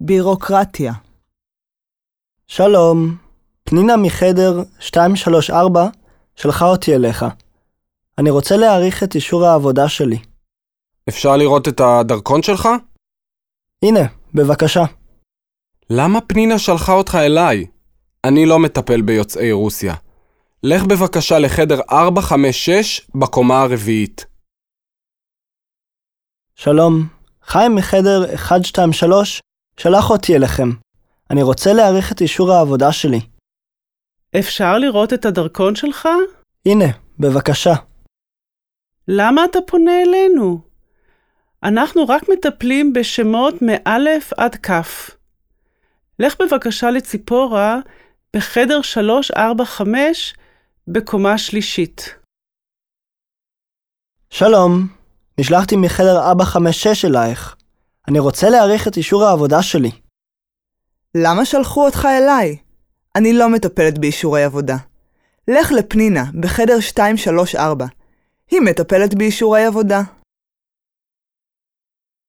בירוקרטיה. שלום, פנינה מחדר 234 שלחה אותי אליך. אני רוצה להעריך את אישור העבודה שלי. אפשר לראות את הדרכון שלך? הנה, בבקשה. למה פנינה שלחה אותך אליי? אני לא מטפל ביוצאי רוסיה. לך בבקשה לחדר 456 בקומה הרביעית. שלום, חיים מחדר 123 שלח אותי אליכם. אני רוצה להעריך את אישור העבודה שלי. אפשר לראות את הדרכון שלך? הנה, בבקשה. למה אתה פונה אלינו? אנחנו רק מטפלים בשמות מאלף עד כף. לך בבקשה לציפורה בחדר 345 בקומה שלישית. שלום, נשלחתי מחדר 456 אלייך. אני רוצה להעריך את אישור העבודה שלי. למה שלחו אותך אליי? אני לא מטפלת באישורי עבודה. לך לפנינה, בחדר 234. היא מטפלת באישורי עבודה.